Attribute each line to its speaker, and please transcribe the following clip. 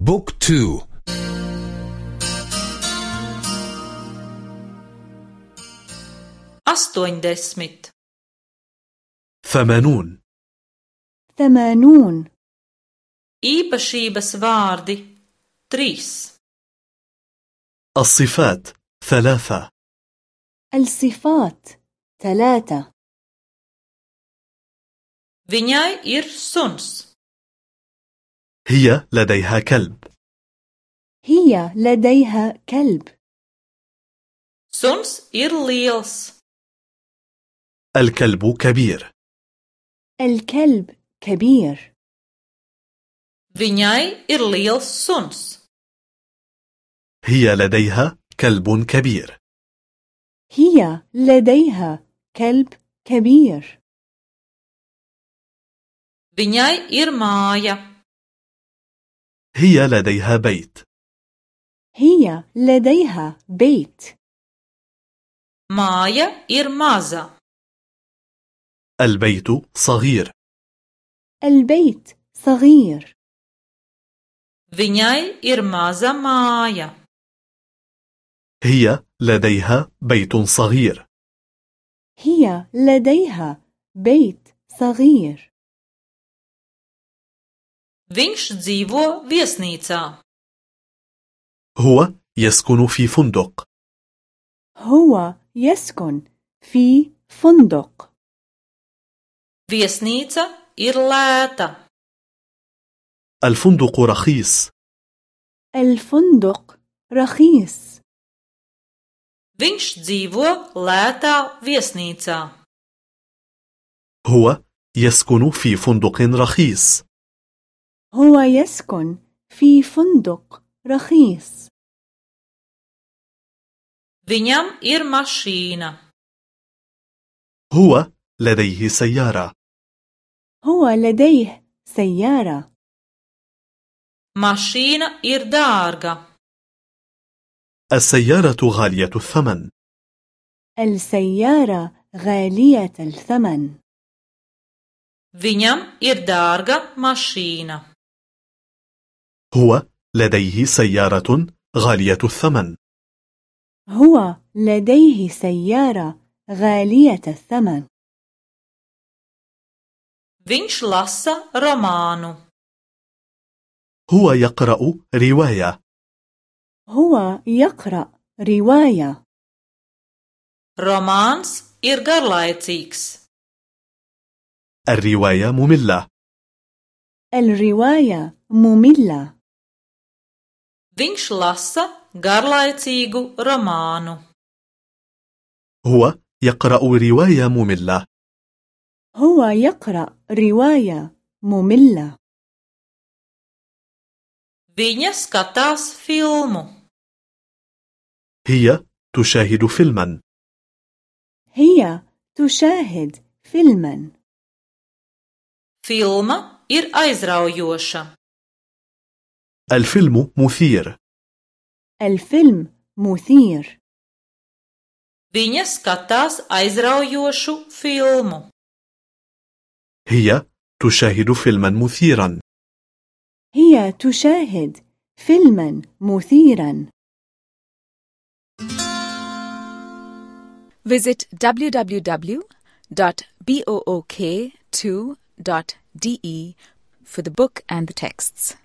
Speaker 1: بوك تو.
Speaker 2: astoņdesmit,
Speaker 3: ثمانون.
Speaker 4: ثمانون.
Speaker 2: īpašības vārdi trīs,
Speaker 3: الصفات. ثلاثة.
Speaker 4: الصفات. ثلاثة.
Speaker 2: Viņai ir suns,
Speaker 3: هي لديها كلب.
Speaker 4: هي لديها كلب.
Speaker 2: Suns ir liels,
Speaker 3: الكلب كبير.
Speaker 4: الكلب كبير.
Speaker 2: Viņai ir liels suns,
Speaker 3: هي لديها كلب كبير.
Speaker 4: هي لديها كلب كبير.
Speaker 2: Viņai ir māja,
Speaker 3: هي لديها بيت.
Speaker 4: هي لديها بيت.
Speaker 2: ir maza,
Speaker 3: البيت صغير.
Speaker 4: البيت صغير.
Speaker 2: Viņai ir maza māja,
Speaker 3: هي لديها بيت صغير.
Speaker 4: هي لديها بيت صغير.
Speaker 2: Viņš dzīvo viesnīcā,
Speaker 3: هو يسكن في فندق.
Speaker 4: هو يسكن في فندق.
Speaker 2: Viesnīca ir lēta,
Speaker 3: الفندق رخيص.
Speaker 4: الفندق رخيص.
Speaker 2: Viņš dzīvo lētā viesnīcā.
Speaker 3: هو يسكن في فندق رخيص.
Speaker 4: هو يسكن في فندق رخيص.
Speaker 2: Viņam ir mašīna,
Speaker 3: هو لديه سيارة.
Speaker 4: هو لديه سيارة.
Speaker 2: Mašīna ir dārga,
Speaker 3: السيارة غالية الثمن.
Speaker 4: السيارة غالية الثمن.
Speaker 2: Viņam ir dārga mašīna,
Speaker 3: هو لديه سيارة غالية الثمن.
Speaker 4: هو لديه سيارة غالية الثمن.
Speaker 2: Viņš lasa romānu,
Speaker 3: هو يقرأ رواية.
Speaker 4: هو يقرأ رواية.
Speaker 2: Romāns ir garlaicīgs,
Speaker 3: الرواية مملة.
Speaker 4: الرواية مملة.
Speaker 2: Viņš lasa garlaicīgu romānu,
Speaker 3: هو يقرأ رواية مملة
Speaker 4: هو يقرأ رواية مملة
Speaker 2: viņa skatās filmu,
Speaker 3: هي تشاهد فيلما
Speaker 4: هي تشاهد فيلما
Speaker 2: filma ir aizraujoša,
Speaker 3: الفيلم مثير
Speaker 4: الفيلم مثير
Speaker 2: viņa skatās aizraujošu filmu.
Speaker 3: هي تشاهد فيلما مثيرا
Speaker 4: هي تشاهد فيلما مثيرا
Speaker 5: Visit www.book2.de for the book and the texts.